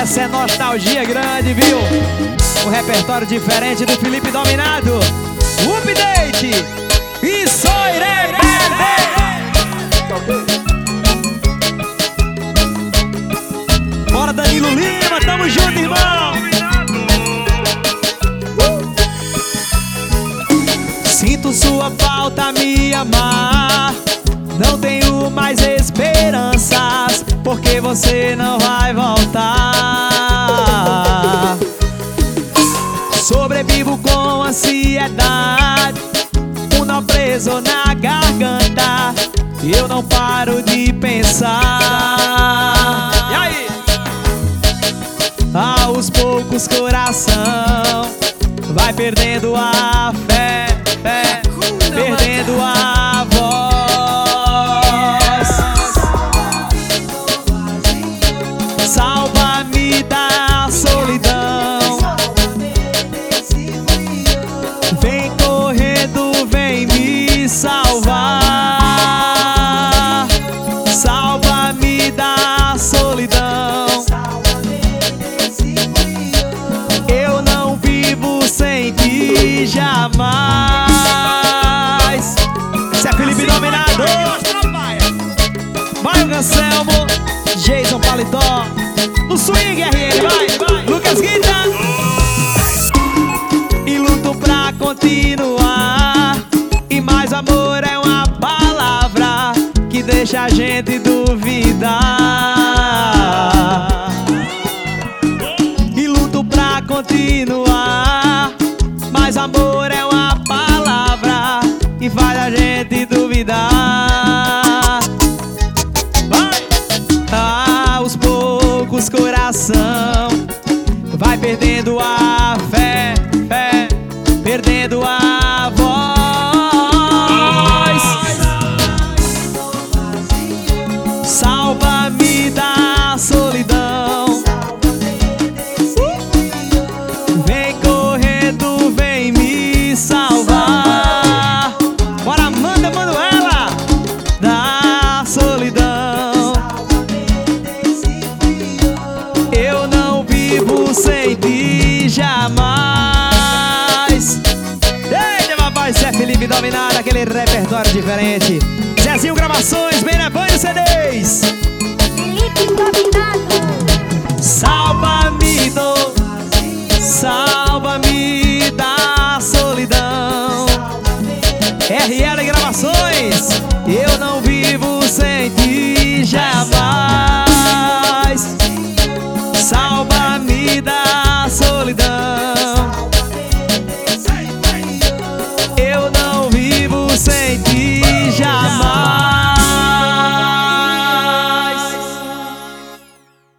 Essa é nostalgia grande, viu? Um repertório diferente do Felipe Dominado. Update! E sou irei Bora Danilo Lima, tamo junto, irmão! Sinto sua falta me amar. Não tenho mais esperanças, porque você não Sobrevivo com ansiedade, um nó preso na garganta. Eu não paro de pensar. E aí? Aos poucos, coração vai perdendo a fé, fé perdendo a voz. Salva-me da Felipe Dominador. Vai o Anselmo, Jason Paletó. No swing, RN, vai, vai. Lucas Guita. E luto pra continuar. E mais amor é uma palavra que deixa a gente duvidar. E luto pra continuar. Mas amor coração vai perdendo a fé, fé, perdendo a voz. Salva-me da Aquele repertório diferente. Zezinho Gravações, Benabanho CDs. Felipe.